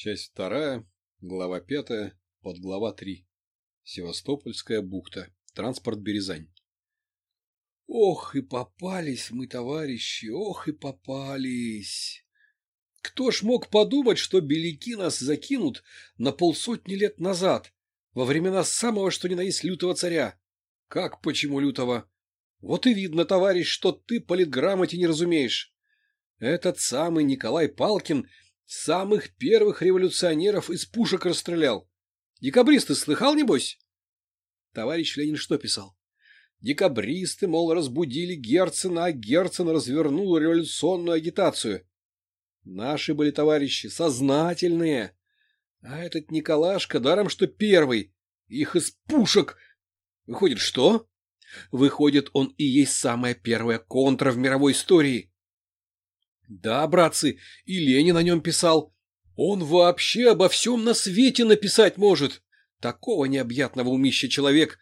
Часть вторая, глава пятая, подглава три. Севастопольская бухта. Транспорт Березань. Ох и попались мы, товарищи, ох и попались. Кто ж мог подумать, что беляки нас закинут на полсотни лет назад, во времена самого что ни на есть лютого царя? Как почему лютого? Вот и видно, товарищ, что ты политграмоте не разумеешь. Этот самый Николай Палкин самых первых революционеров из пушек расстрелял. Декабристы слыхал, небось? Товарищ Ленин что писал? Декабристы, мол, разбудили Герцена, а Герцен развернул революционную агитацию. Наши были товарищи сознательные. А этот Николашка, даром что первый, их из пушек. Выходит, что? Выходит, он и есть самая первая контра в мировой истории. Да, братцы, и Ленин о нем писал. Он вообще обо всем на свете написать может. Такого необъятного умища человек.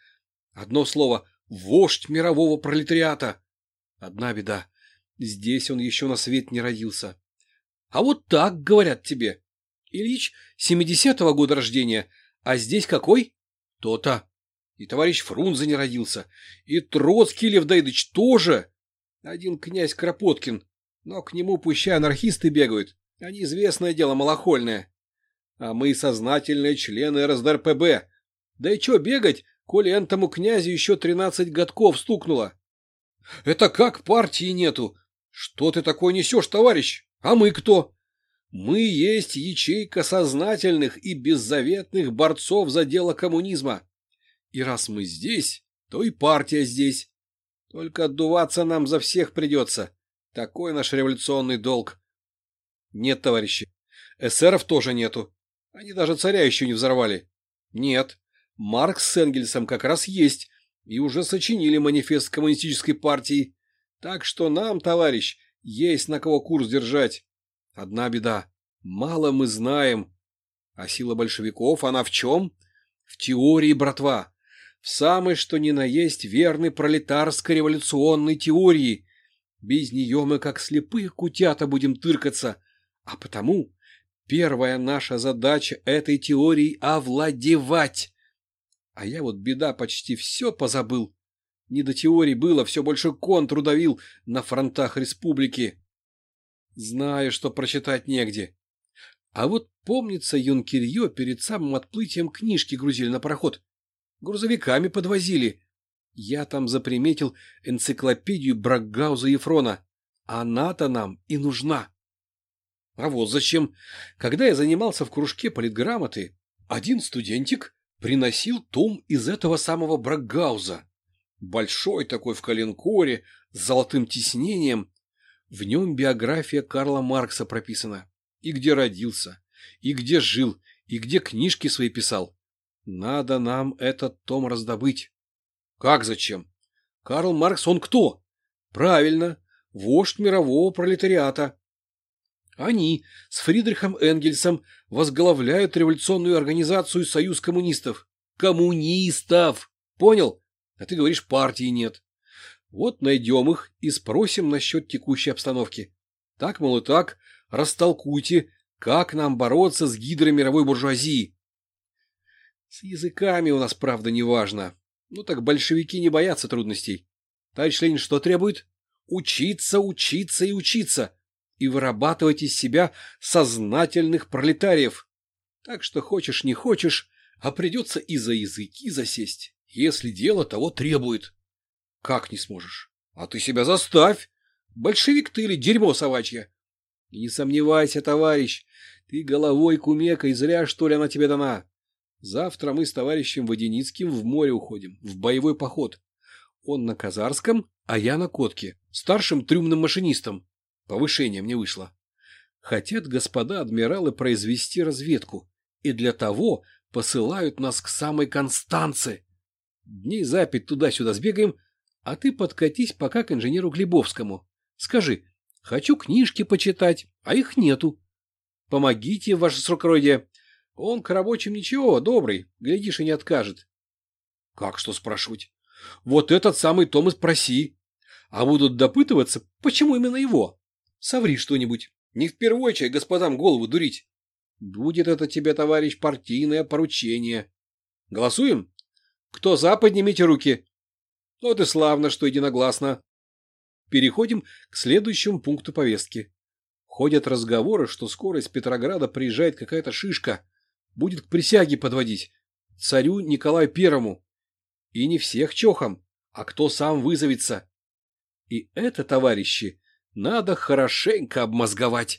Одно слово — вождь мирового пролетариата. Одна беда. Здесь он еще на свет не родился. А вот так говорят тебе. Ильич 70-го года рождения, а здесь какой? То-то. И товарищ Фрунзе не родился. И Троцкий Лев Давидович тоже. Один князь Кропоткин но к нему пущай анархисты бегают. Они известное дело малохольное. А мы сознательные члены РСДРПБ. Да и чё бегать, коли энтому князю еще тринадцать годков стукнуло? Это как партии нету? Что ты такое несешь, товарищ? А мы кто? Мы есть ячейка сознательных и беззаветных борцов за дело коммунизма. И раз мы здесь, то и партия здесь. Только отдуваться нам за всех придется. Такой наш революционный долг. Нет, товарищи, эсеров тоже нету. Они даже царя еще не взорвали. Нет, Маркс с Энгельсом как раз есть и уже сочинили манифест коммунистической партии. Так что нам, товарищ, есть на кого курс держать. Одна беда. Мало мы знаем. А сила большевиков, она в чем? В теории, братва. В самой что ни на есть верной пролетарско-революционной теории, без нее мы как слепые кутята будем тыркаться. А потому первая наша задача этой теории — овладевать. А я вот беда почти все позабыл. Не до теории было, все больше контру давил на фронтах республики. Знаю, что прочитать негде. А вот помнится, юнкерье перед самым отплытием книжки грузили на пароход. Грузовиками подвозили. Я там заприметил энциклопедию Брагауза Ефрона. Она-то нам и нужна. А вот зачем. Когда я занимался в кружке политграмоты, один студентик приносил том из этого самого Брагауза. Большой такой в коленкоре, с золотым тиснением. В нем биография Карла Маркса прописана. И где родился, и где жил, и где книжки свои писал. Надо нам этот том раздобыть. Как зачем? Карл Маркс он кто? Правильно, вождь мирового пролетариата. Они с Фридрихом Энгельсом возглавляют революционную организацию Союз коммунистов. Коммунистов! Понял? А ты говоришь, партии нет. Вот найдем их и спросим насчет текущей обстановки. Так, мол, и так, растолкуйте, как нам бороться с гидрой мировой буржуазии. С языками у нас, правда, не важно. Ну так большевики не боятся трудностей. Товарищ Ленин что требует? Учиться, учиться и учиться. И вырабатывать из себя сознательных пролетариев. Так что хочешь не хочешь, а придется и за языки засесть, если дело того требует. Как не сможешь? А ты себя заставь. Большевик ты или дерьмо собачье? И не сомневайся, товарищ, ты головой кумека, и зря, что ли, она тебе дана. Завтра мы с товарищем Воденицким в море уходим, в боевой поход. Он на Казарском, а я на Котке, старшим трюмным машинистом. Повышение мне вышло. Хотят господа адмиралы произвести разведку, и для того посылают нас к самой Констанце. Дней за пять туда-сюда сбегаем, а ты подкатись пока к инженеру Глебовскому. Скажи, хочу книжки почитать, а их нету. Помогите, ваше срокродие, он к рабочим ничего, добрый, глядишь и не откажет. Как что спрашивать? Вот этот самый том и спроси. А будут допытываться, почему именно его? Соври что-нибудь. Не впервой чай господам голову дурить. Будет это тебе, товарищ, партийное поручение. Голосуем? Кто за, поднимите руки. Вот и славно, что единогласно. Переходим к следующему пункту повестки. Ходят разговоры, что скоро из Петрограда приезжает какая-то шишка. Будет к присяге подводить. Царю Николаю Первому. И не всех чохом, а кто сам вызовется. И это, товарищи, надо хорошенько обмозговать.